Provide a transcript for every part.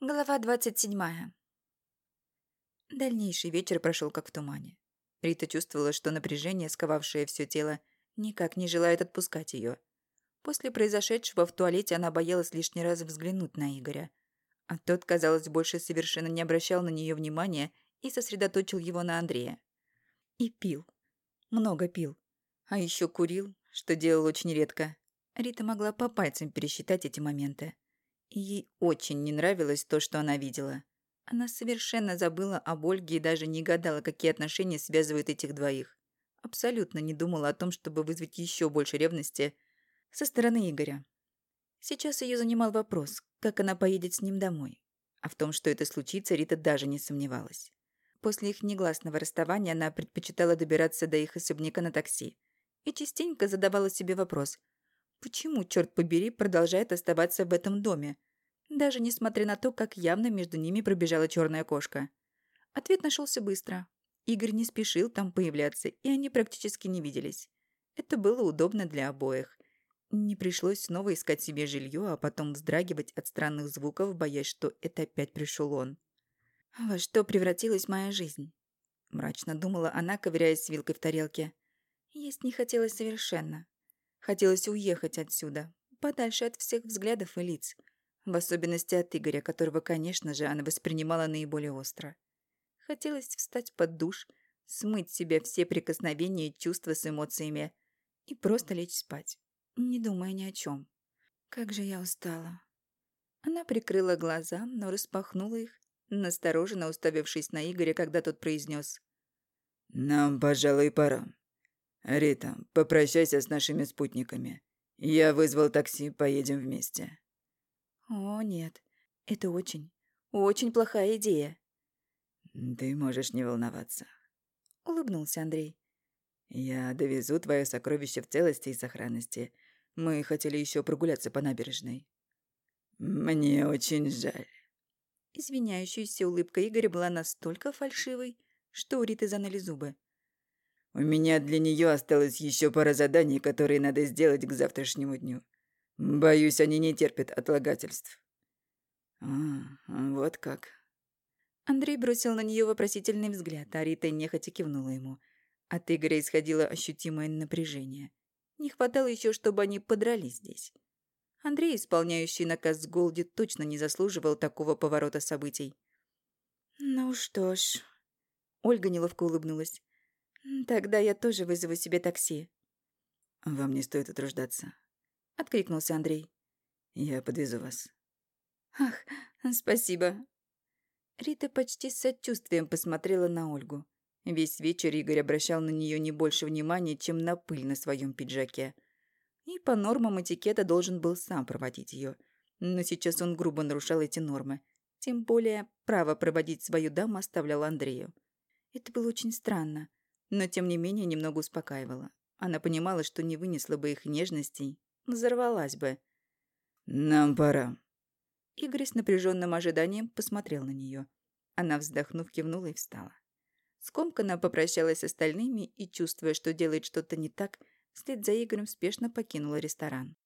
Глава двадцать седьмая. Дальнейший вечер прошел как в тумане. Рита чувствовала, что напряжение, сковавшее все тело, никак не желает отпускать ее. После произошедшего в туалете она боялась лишний раз взглянуть на Игоря. А тот, казалось, больше совершенно не обращал на нее внимания и сосредоточил его на Андрея. И пил. Много пил. А еще курил, что делал очень редко. Рита могла по пальцам пересчитать эти моменты. Ей очень не нравилось то, что она видела. Она совершенно забыла об Ольге и даже не гадала, какие отношения связывают этих двоих. Абсолютно не думала о том, чтобы вызвать еще больше ревности со стороны Игоря. Сейчас ее занимал вопрос, как она поедет с ним домой. А в том, что это случится, Рита даже не сомневалась. После их негласного расставания она предпочитала добираться до их особняка на такси. И частенько задавала себе вопрос, почему, черт побери, продолжает оставаться в этом доме, даже несмотря на то, как явно между ними пробежала черная кошка. Ответ нашелся быстро. Игорь не спешил там появляться, и они практически не виделись. Это было удобно для обоих. Не пришлось снова искать себе жилье, а потом вздрагивать от странных звуков, боясь, что это опять пришел он. «Во что превратилась моя жизнь?» Мрачно думала она, ковыряясь вилкой в тарелке. Есть не хотелось совершенно. Хотелось уехать отсюда, подальше от всех взглядов и лиц. В особенности от Игоря, которого, конечно же, она воспринимала наиболее остро. Хотелось встать под душ, смыть себе все прикосновения и чувства с эмоциями и просто лечь спать не думая ни о чем. Как же я устала. Она прикрыла глаза, но распахнула их, настороженно уставившись на Игоря, когда тот произнес: «Нам, пожалуй, пора. Рита, попрощайся с нашими спутниками. Я вызвал такси, поедем вместе». «О, нет. Это очень, очень плохая идея». «Ты можешь не волноваться», — улыбнулся Андрей. «Я довезу твое сокровище в целости и сохранности. Мы хотели еще прогуляться по набережной». «Мне очень жаль». Извиняющаяся улыбка Игоря была настолько фальшивой, что у Риты заныли зубы. «У меня для нее осталось еще пара заданий, которые надо сделать к завтрашнему дню. Боюсь, они не терпят отлагательств». «А, вот как». Андрей бросил на нее вопросительный взгляд, а Рита нехотя кивнула ему – от Игоря исходило ощутимое напряжение. Не хватало еще, чтобы они подрались здесь. Андрей, исполняющий наказ Голди, точно не заслуживал такого поворота событий. «Ну что ж...» Ольга неловко улыбнулась. «Тогда я тоже вызову себе такси». «Вам не стоит утруждаться», — откликнулся Андрей. «Я подвезу вас». «Ах, спасибо». Рита почти с сочувствием посмотрела на Ольгу. Весь вечер Игорь обращал на нее не больше внимания, чем на пыль на своем пиджаке. И по нормам этикета должен был сам проводить ее. Но сейчас он грубо нарушал эти нормы. Тем более право проводить свою даму оставлял Андрею. Это было очень странно, но тем не менее немного успокаивало. Она понимала, что не вынесла бы их нежностей, взорвалась бы. «Нам пора». Игорь с напряженным ожиданием посмотрел на нее. Она, вздохнув, кивнула и встала. Скомканно попрощалась с остальными и, чувствуя, что делает что-то не так, вслед за Игорем спешно покинула ресторан.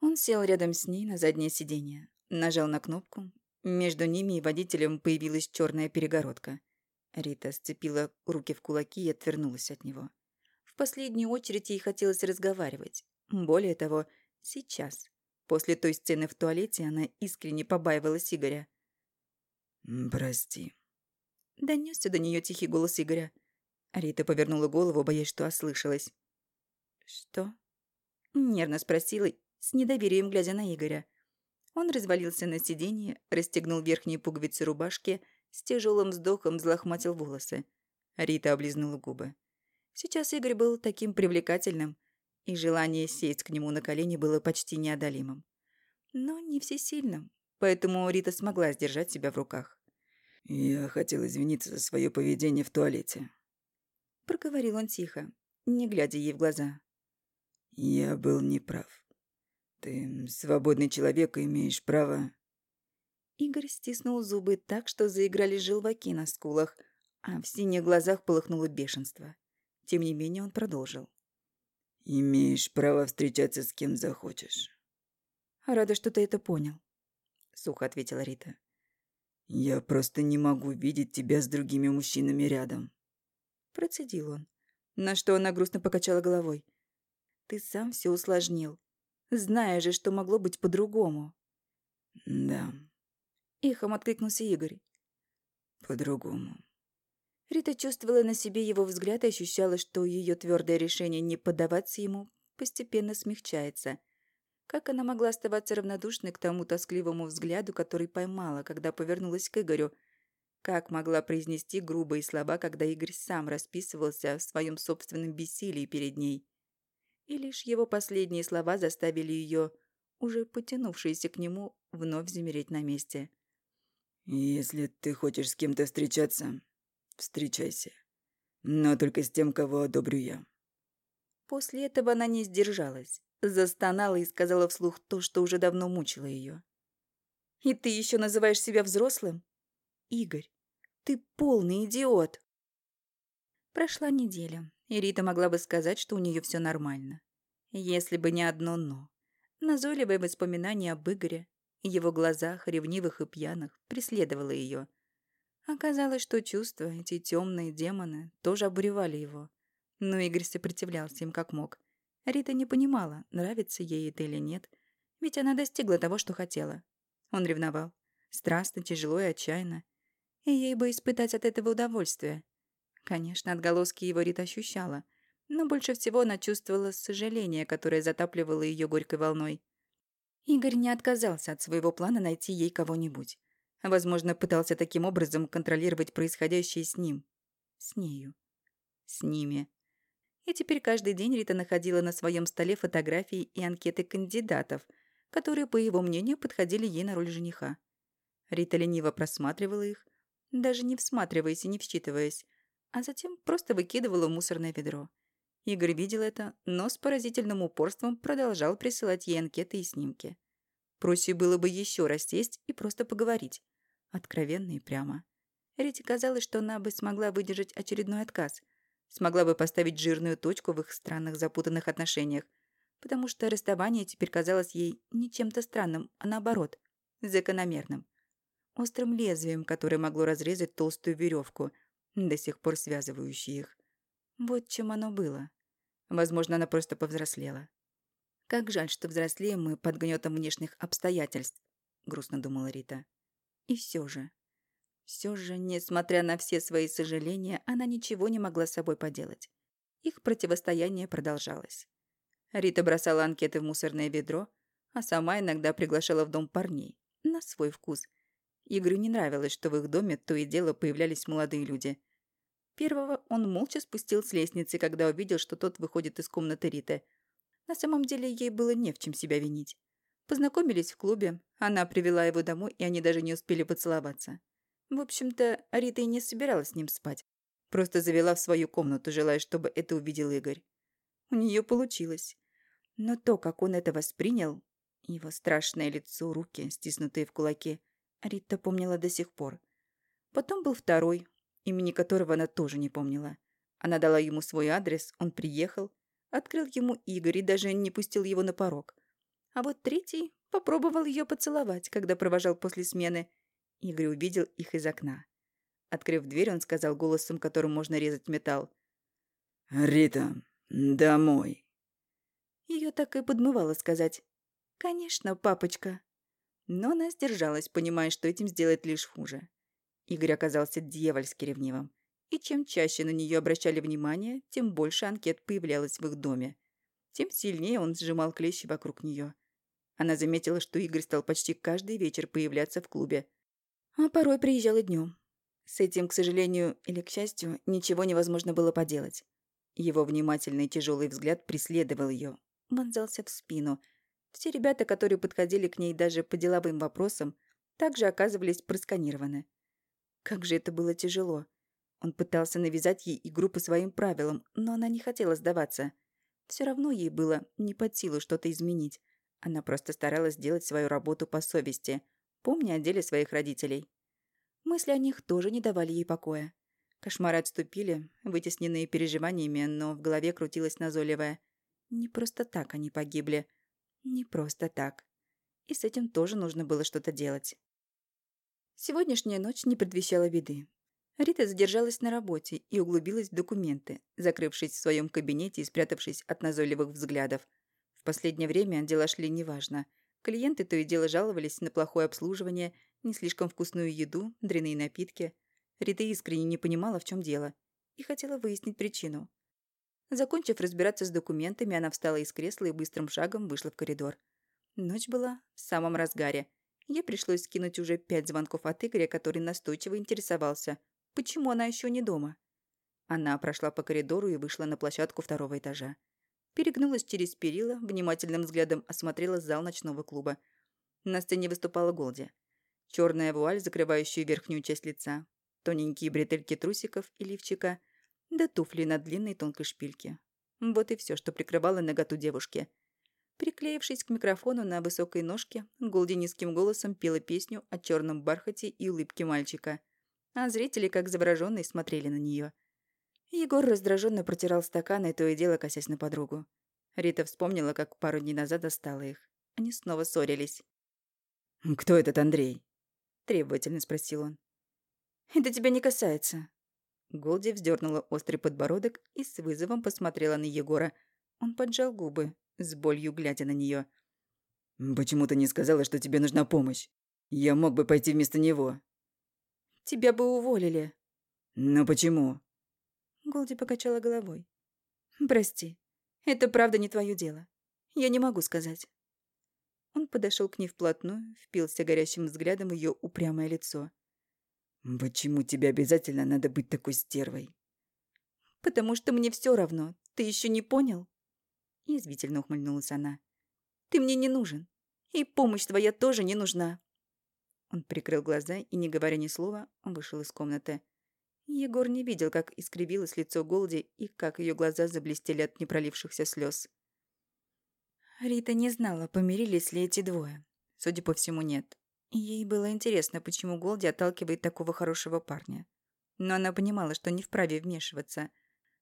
Он сел рядом с ней на заднее сиденье, нажал на кнопку. Между ними и водителем появилась черная перегородка. Рита сцепила руки в кулаки и отвернулась от него. В последнюю очередь ей хотелось разговаривать. Более того, сейчас, после той сцены в туалете, она искренне побаивалась Игоря. «Прости», Донесся до нее тихий голос Игоря. Рита повернула голову, боясь, что ослышалась. «Что?» Нервно спросила, с недоверием глядя на Игоря. Он развалился на сиденье, расстегнул верхние пуговицы рубашки, с тяжелым вздохом взлохматил волосы. Рита облизнула губы. Сейчас Игорь был таким привлекательным, и желание сесть к нему на колени было почти неодолимым. Но не всесильным, поэтому Рита смогла сдержать себя в руках. «Я хотел извиниться за свое поведение в туалете», — проговорил он тихо, не глядя ей в глаза. «Я был неправ. Ты свободный человек и имеешь право...» Игорь стиснул зубы так, что заиграли желваки на скулах, а в синих глазах полыхнуло бешенство. Тем не менее он продолжил. «Имеешь право встречаться с кем захочешь». «Рада, что ты это понял». сухо ответила Рита. «Я просто не могу видеть тебя с другими мужчинами рядом». Процедил он. На что она грустно покачала головой. «Ты сам все усложнил. Зная же, что могло быть по-другому». «Да». Эхом откликнулся Игорь. «По-другому». Рита чувствовала на себе его взгляд и ощущала, что ее твердое решение не поддаваться ему постепенно смягчается – как она могла оставаться равнодушной к тому тоскливому взгляду, который поймала, когда повернулась к Игорю? Как могла произнести грубые слова, когда Игорь сам расписывался в своем собственном бессилии перед ней? И лишь его последние слова заставили ее, уже потянувшиеся к нему, вновь замереть на месте. «Если ты хочешь с кем-то встречаться, встречайся. Но только с тем, кого одобрю я». После этого она не сдержалась. Застонала и сказала вслух то, что уже давно мучило ее. «И ты еще называешь себя взрослым? Игорь, ты полный идиот!» Прошла неделя, и Рита могла бы сказать, что у нее все нормально. Если бы не одно «но». Назойливое воспоминание об Игоре, его глазах, ревнивых и пьяных, преследовало ее. Оказалось, что чувства, эти темные демоны, тоже обуревали его. Но Игорь сопротивлялся им как мог. Рита не понимала, нравится ей это или нет, ведь она достигла того, что хотела. Он ревновал. Страстно, тяжело и отчаянно. И ей бы испытать от этого удовольствие. Конечно, отголоски его Рита ощущала, но больше всего она чувствовала сожаление, которое затапливало ее горькой волной. Игорь не отказался от своего плана найти ей кого-нибудь. Возможно, пытался таким образом контролировать происходящее с ним. С нею. С ними. И теперь каждый день Рита находила на своем столе фотографии и анкеты кандидатов, которые, по его мнению, подходили ей на роль жениха. Рита лениво просматривала их, даже не всматриваясь и не вчитываясь, а затем просто выкидывала в мусорное ведро. Игорь видел это, но с поразительным упорством продолжал присылать ей анкеты и снимки. Проще было бы еще раз сесть и просто поговорить. Откровенно и прямо. Рите казалось, что она бы смогла выдержать очередной отказ – смогла бы поставить жирную точку в их странных запутанных отношениях, потому что расставание теперь казалось ей не чем-то странным, а наоборот, закономерным. Острым лезвием, которое могло разрезать толстую веревку, до сих пор связывающую их. Вот чем оно было. Возможно, она просто повзрослела. «Как жаль, что взрослеем мы под гнетом внешних обстоятельств», — грустно думала Рита. И все же, все же, несмотря на все свои сожаления, она ничего не могла с собой поделать. Их противостояние продолжалось. Рита бросала анкеты в мусорное ведро, а сама иногда приглашала в дом парней. На свой вкус. Игорю не нравилось, что в их доме то и дело появлялись молодые люди. Первого он молча спустил с лестницы, когда увидел, что тот выходит из комнаты Риты. На самом деле ей было не в чем себя винить. Познакомились в клубе, она привела его домой, и они даже не успели поцеловаться. В общем-то, Рита и не собиралась с ним спать. Просто завела в свою комнату, желая, чтобы это увидел Игорь. У нее получилось. Но то, как он это воспринял, его страшное лицо, руки, стиснутые в кулаки, Рита помнила до сих пор. Потом был второй, имени которого она тоже не помнила. Она дала ему свой адрес, он приехал, открыл ему Игорь и даже не пустил его на порог. А вот третий попробовал ее поцеловать, когда провожал после смены, Игорь увидел их из окна. Открыв дверь, он сказал голосом, которым можно резать металл. «Рита, домой!» Ее так и подмывало сказать. «Конечно, папочка!» Но она сдержалась, понимая, что этим сделает лишь хуже. Игорь оказался дьявольски ревнивым. И чем чаще на нее обращали внимание, тем больше анкет появлялось в их доме. Тем сильнее он сжимал клещи вокруг нее. Она заметила, что Игорь стал почти каждый вечер появляться в клубе, а порой приезжал и днем. С этим, к сожалению или к счастью, ничего невозможно было поделать. Его внимательный тяжелый взгляд преследовал ее, вонзался в спину. Все ребята, которые подходили к ней даже по деловым вопросам, также оказывались просканированы. Как же это было тяжело. Он пытался навязать ей игру по своим правилам, но она не хотела сдаваться. Все равно ей было не под силу что-то изменить. Она просто старалась делать свою работу по совести – помня о деле своих родителей. Мысли о них тоже не давали ей покоя. Кошмары отступили, вытесненные переживаниями, но в голове крутилась назойливая. Не просто так они погибли. Не просто так. И с этим тоже нужно было что-то делать. Сегодняшняя ночь не предвещала беды. Рита задержалась на работе и углубилась в документы, закрывшись в своем кабинете и спрятавшись от назойливых взглядов. В последнее время дела шли неважно. Клиенты то и дело жаловались на плохое обслуживание, не слишком вкусную еду, дряные напитки. Рита искренне не понимала, в чем дело, и хотела выяснить причину. Закончив разбираться с документами, она встала из кресла и быстрым шагом вышла в коридор. Ночь была в самом разгаре. Ей пришлось скинуть уже пять звонков от Игоря, который настойчиво интересовался, почему она еще не дома. Она прошла по коридору и вышла на площадку второго этажа. Перегнулась через перила, внимательным взглядом осмотрела зал ночного клуба. На сцене выступала Голди. Черная вуаль, закрывающая верхнюю часть лица, тоненькие бретельки трусиков и лифчика, да туфли на длинной тонкой шпильке. Вот и все, что прикрывало наготу девушки. Приклеившись к микрофону на высокой ножке, Голди низким голосом пела песню о черном бархате и улыбке мальчика. А зрители, как завороженные, смотрели на нее. Егор раздраженно протирал стаканы, то и дело косясь на подругу. Рита вспомнила, как пару дней назад достала их. Они снова ссорились. «Кто этот Андрей?» – требовательно спросил он. «Это тебя не касается». Голди вздернула острый подбородок и с вызовом посмотрела на Егора. Он поджал губы, с болью глядя на нее. «Почему ты не сказала, что тебе нужна помощь? Я мог бы пойти вместо него». «Тебя бы уволили». «Но почему?» Голди покачала головой. «Прости, это правда не твое дело. Я не могу сказать». Он подошел к ней вплотную, впился горящим взглядом ее упрямое лицо. «Почему тебе обязательно надо быть такой стервой?» «Потому что мне все равно. Ты еще не понял?» Язвительно ухмыльнулась она. «Ты мне не нужен. И помощь твоя тоже не нужна». Он прикрыл глаза и, не говоря ни слова, вышел из комнаты. Егор не видел, как искривилось лицо Голди и как ее глаза заблестели от непролившихся слез. Рита не знала, помирились ли эти двое. Судя по всему, нет. Ей было интересно, почему Голди отталкивает такого хорошего парня. Но она понимала, что не вправе вмешиваться,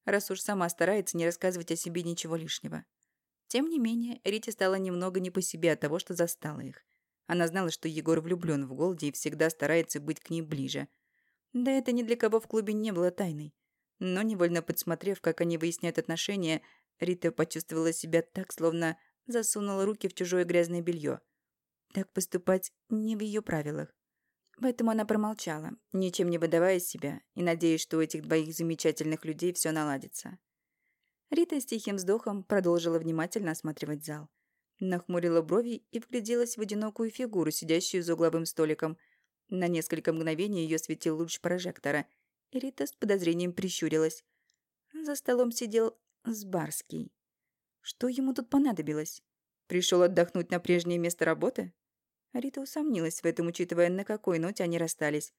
раз уж сама старается не рассказывать о себе ничего лишнего. Тем не менее, Рите стало немного не по себе от того, что застала их. Она знала, что Егор влюблен в Голди и всегда старается быть к ней ближе. Да это ни для кого в клубе не было тайной. Но, невольно подсмотрев, как они выясняют отношения, Рита почувствовала себя так, словно засунула руки в чужое грязное белье. Так поступать не в ее правилах. Поэтому она промолчала, ничем не выдавая себя, и надеясь, что у этих двоих замечательных людей все наладится. Рита с тихим вздохом продолжила внимательно осматривать зал. Нахмурила брови и вгляделась в одинокую фигуру, сидящую за угловым столиком. На несколько мгновений ее светил луч прожектора, и Рита с подозрением прищурилась. За столом сидел Сбарский. Что ему тут понадобилось? Пришел отдохнуть на прежнее место работы? Рита усомнилась в этом, учитывая, на какой ноте они расстались.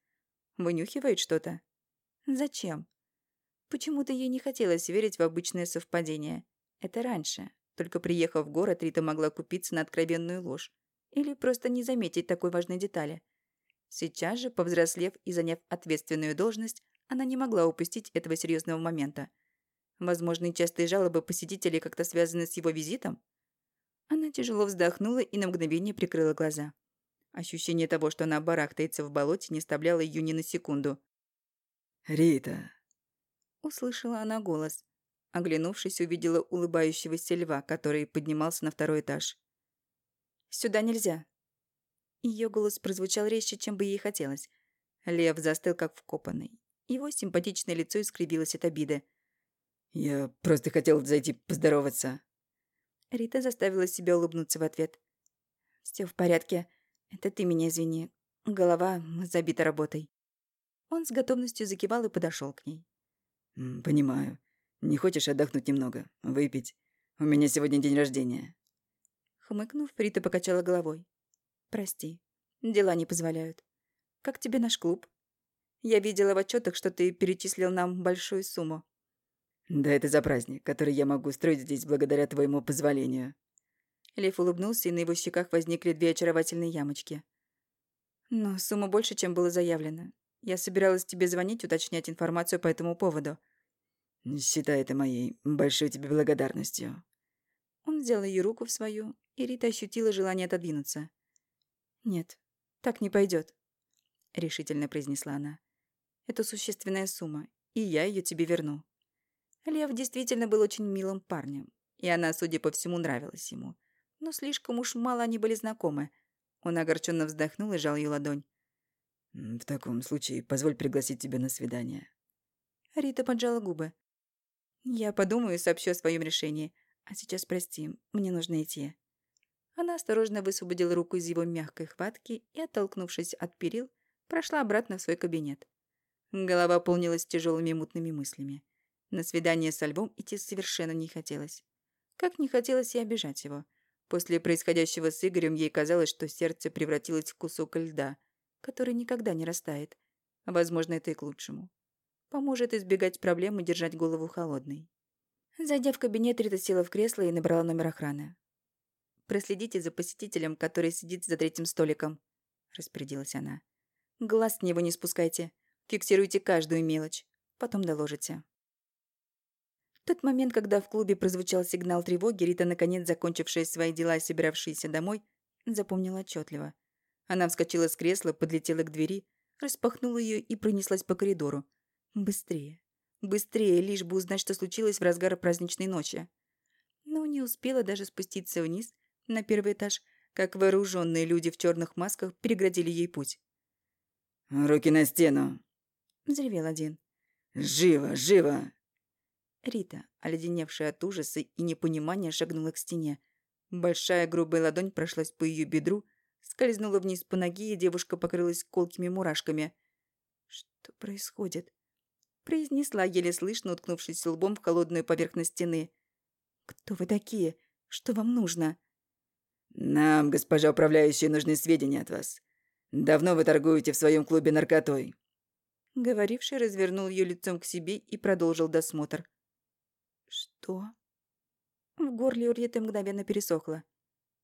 Вынюхивает что-то? Зачем? Почему-то ей не хотелось верить в обычное совпадение. Это раньше. Только приехав в город, Рита могла купиться на откровенную ложь. Или просто не заметить такой важной детали. Сейчас же, повзрослев и заняв ответственную должность, она не могла упустить этого серьезного момента. Возможно, частые жалобы посетителей как-то связаны с его визитом? Она тяжело вздохнула и на мгновение прикрыла глаза. Ощущение того, что она барахтается в болоте, не оставляло ее ни на секунду. «Рита!» Услышала она голос. Оглянувшись, увидела улыбающегося льва, который поднимался на второй этаж. «Сюда нельзя!» Ее голос прозвучал резче, чем бы ей хотелось. Лев застыл, как вкопанный. Его симпатичное лицо искривилось от обиды. «Я просто хотел зайти поздороваться». Рита заставила себя улыбнуться в ответ. Все в порядке. «Это ты меня извини. Голова забита работой». Он с готовностью закивал и подошел к ней. «Понимаю. Не хочешь отдохнуть немного? Выпить? У меня сегодня день рождения». Хмыкнув, Рита покачала головой. «Прости. Дела не позволяют. Как тебе наш клуб? Я видела в отчетах, что ты перечислил нам большую сумму». «Да это за праздник, который я могу устроить здесь благодаря твоему позволению», Лев улыбнулся, и на его щеках возникли две очаровательные ямочки. «Но сумма больше, чем было заявлено. Я собиралась тебе звонить, уточнять информацию по этому поводу». «Считай это моей большой тебе благодарностью». Он взял ее руку в свою, и Рита ощутила желание отодвинуться. «Нет, так не пойдет, решительно произнесла она. «Это существенная сумма, и я ее тебе верну». Лев действительно был очень милым парнем, и она, судя по всему, нравилась ему. Но слишком уж мало они были знакомы. Он огорченно вздохнул и жал ее ладонь. «В таком случае позволь пригласить тебя на свидание». Рита поджала губы. «Я подумаю и сообщу о своем решении. А сейчас прости, мне нужно идти». Она осторожно высвободила руку из его мягкой хватки и, оттолкнувшись от перил, прошла обратно в свой кабинет. Голова полнилась тяжелыми мутными мыслями. На свидание со львом идти совершенно не хотелось. Как не хотелось и обижать его. После происходящего с Игорем ей казалось, что сердце превратилось в кусок льда, который никогда не растает. Возможно, это и к лучшему. Поможет избегать проблем и держать голову холодной. Зайдя в кабинет, Рита села в кресло и набрала номер охраны. «Проследите за посетителем, который сидит за третьим столиком», — распорядилась она. «Глаз с него не спускайте. Фиксируйте каждую мелочь. Потом доложите». В тот момент, когда в клубе прозвучал сигнал тревоги, Рита, наконец закончившая свои дела и собиравшаяся домой, запомнила отчетливо. Она вскочила с кресла, подлетела к двери, распахнула ее и пронеслась по коридору. Быстрее. Быстрее, лишь бы узнать, что случилось в разгар праздничной ночи. Но не успела даже спуститься вниз, на первый этаж, как вооруженные люди в черных масках переградили ей путь. «Руки на стену!» — взревел один. «Живо, живо!» Рита, оледеневшая от ужаса и непонимания, шагнула к стене. Большая грубая ладонь прошлась по ее бедру, скользнула вниз по ноге, и девушка покрылась колкими мурашками. «Что происходит?» произнесла, еле слышно, уткнувшись лбом в холодную поверхность стены. «Кто вы такие? Что вам нужно?» «Нам, госпожа управляющая, нужны сведения от вас. Давно вы торгуете в своем клубе наркотой?» Говоривший развернул ее лицом к себе и продолжил досмотр. «Что?» В горле у Риты мгновенно пересохло.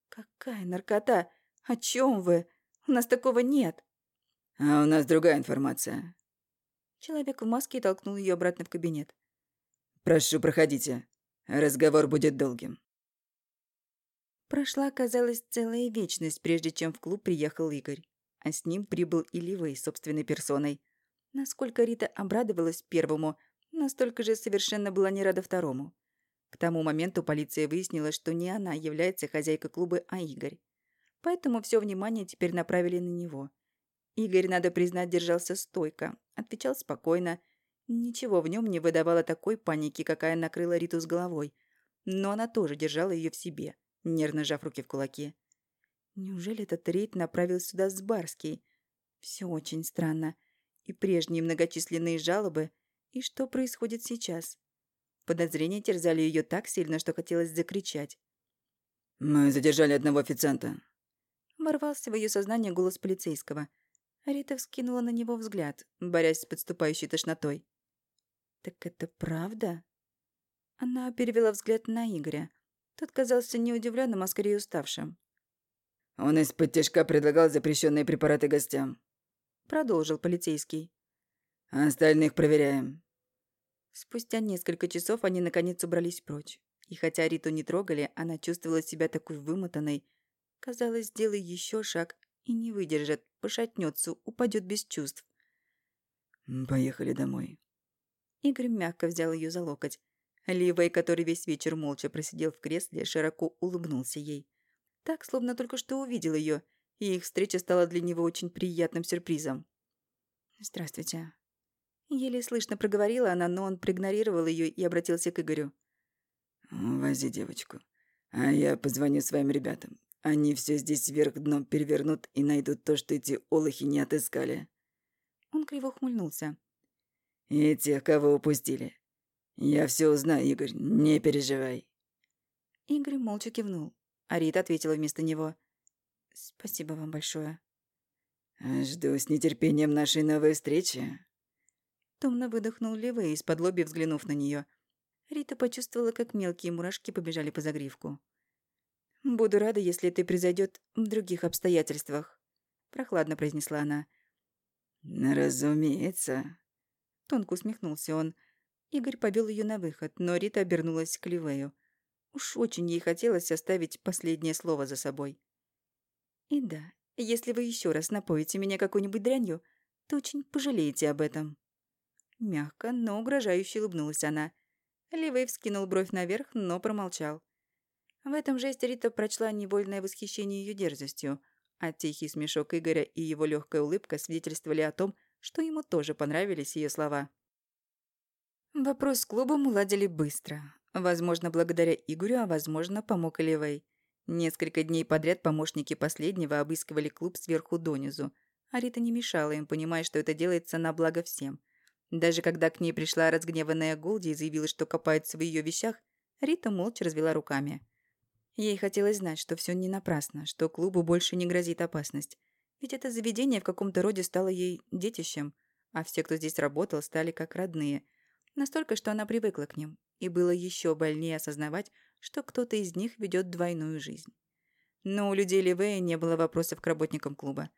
«Какая наркота? О чем вы? У нас такого нет!» «А у нас другая информация». Человек в маске толкнул ее обратно в кабинет. «Прошу, проходите. Разговор будет долгим». Прошла, казалось, целая вечность, прежде чем в клуб приехал Игорь. А с ним прибыл и Ливей собственной персоной. Насколько Рита обрадовалась первому, настолько же совершенно была не рада второму. К тому моменту полиция выяснила, что не она является хозяйкой клуба, а Игорь. Поэтому все внимание теперь направили на него. Игорь, надо признать, держался стойко, отвечал спокойно. Ничего в нем не выдавало такой паники, какая накрыла Риту с головой. Но она тоже держала ее в себе нервно сжав руки в кулаки. Неужели этот рейд направил сюда с Барский? Все очень странно. И прежние многочисленные жалобы, и что происходит сейчас? Подозрения терзали ее так сильно, что хотелось закричать. «Мы задержали одного официанта». Ворвался в ее сознание голос полицейского. Рита вскинула на него взгляд, борясь с подступающей тошнотой. «Так это правда?» Она перевела взгляд на Игоря. Тот казался не удивленным, а скорее уставшим. «Он из-под тяжка предлагал запрещенные препараты гостям», — продолжил полицейский. «Остальных проверяем». Спустя несколько часов они наконец убрались прочь. И хотя Риту не трогали, она чувствовала себя такой вымотанной. Казалось, сделай еще шаг и не выдержит, пошатнется, упадет без чувств. «Поехали домой». Игорь мягко взял ее за локоть. Ливей, который весь вечер молча просидел в кресле, широко улыбнулся ей. Так, словно только что увидел ее, и их встреча стала для него очень приятным сюрпризом. «Здравствуйте». Еле слышно проговорила она, но он проигнорировал ее и обратился к Игорю. «Вози девочку, а я позвоню своим ребятам. Они все здесь вверх дном перевернут и найдут то, что эти олухи не отыскали». Он криво ухмыльнулся. «И тех, кого упустили. «Я все узнаю, Игорь, не переживай». Игорь молча кивнул, а Рита ответила вместо него. «Спасибо вам большое». «Жду с нетерпением нашей новой встречи». Томно выдохнул Левей, из-под лоби взглянув на нее. Рита почувствовала, как мелкие мурашки побежали по загривку. «Буду рада, если это произойдет в других обстоятельствах», — прохладно произнесла она. «Разумеется», — тонко усмехнулся он, — Игорь повел ее на выход, но Рита обернулась к Ливею. Уж очень ей хотелось оставить последнее слово за собой. И да, Если вы еще раз напоите меня какой-нибудь дрянью, то очень пожалеете об этом». Мягко, но угрожающе улыбнулась она. Ливей вскинул бровь наверх, но промолчал. В этом жесте Рита прочла невольное восхищение ее дерзостью, а тихий смешок Игоря и его легкая улыбка свидетельствовали о том, что ему тоже понравились ее слова. Вопрос с клубом уладили быстро. Возможно, благодаря Игорю, а возможно, помог и Ливей. Несколько дней подряд помощники последнего обыскивали клуб сверху донизу, а Рита не мешала им, понимая, что это делается на благо всем. Даже когда к ней пришла разгневанная Голди и заявила, что копается в ее вещах, Рита молча развела руками. Ей хотелось знать, что все не напрасно, что клубу больше не грозит опасность. Ведь это заведение в каком-то роде стало ей детищем, а все, кто здесь работал, стали как родные. Настолько, что она привыкла к ним, и было еще больнее осознавать, что кто-то из них ведет двойную жизнь. Но у людей Ливея не было вопросов к работникам клуба.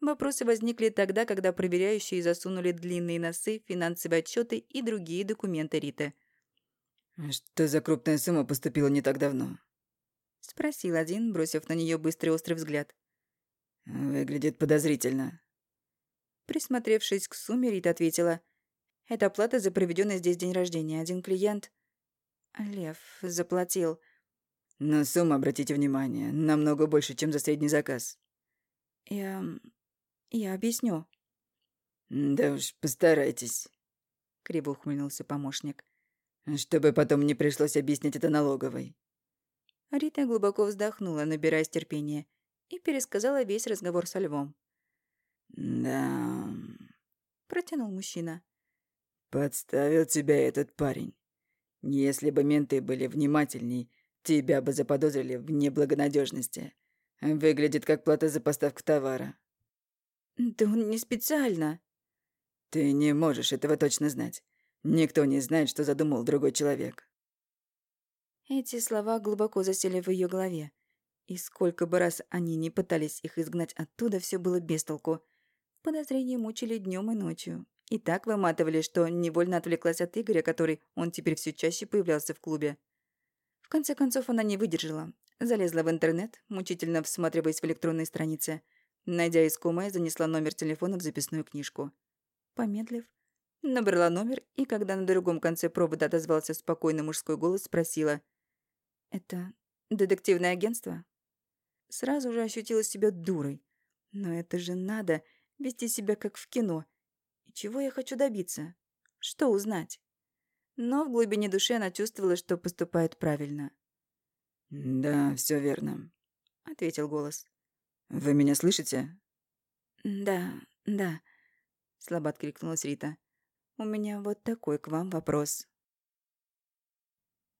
Вопросы возникли тогда, когда проверяющие засунули длинные носы, финансовые отчеты и другие документы Риты. «Что за крупная сумма поступила не так давно?» — спросил один, бросив на нее быстрый острый взгляд. «Выглядит подозрительно». Присмотревшись к сумме, Рита ответила. «Это плата за проведенный здесь день рождения. Один клиент...» «Лев заплатил». «Но сумма, обратите внимание, намного больше, чем за средний заказ». «Я... я объясню». «Да уж, постарайтесь», — криво ухмыльнулся помощник. «Чтобы потом не пришлось объяснять это налоговой». Рита глубоко вздохнула, набираясь терпения, и пересказала весь разговор со львом. «Да...» — протянул мужчина. «Подставил тебя этот парень. Если бы менты были внимательней, тебя бы заподозрили в неблагонадежности. Выглядит как плата за поставку товара». «Да он не специально». «Ты не можешь этого точно знать. Никто не знает, что задумал другой человек». Эти слова глубоко засели в ее голове. И сколько бы раз они не пытались их изгнать оттуда, все было без толку. Подозрения мучили днем и ночью. И так выматывали, что невольно отвлеклась от Игоря, который он теперь все чаще появлялся в клубе. В конце концов, она не выдержала. Залезла в интернет, мучительно всматриваясь в электронные страницы. Найдя искомое, занесла номер телефона в записную книжку. Помедлив, набрала номер, и когда на другом конце провода отозвался спокойный мужской голос, спросила — это детективное агентство? Сразу же ощутила себя дурой. Но это же надо вести себя как в кино. И чего я хочу добиться? Что узнать? Но в глубине души она чувствовала, что поступает правильно. «Да, все верно», — ответил голос. «Вы меня слышите?» «Да, да», — слабо откликнулась Рита. «У меня вот такой к вам вопрос».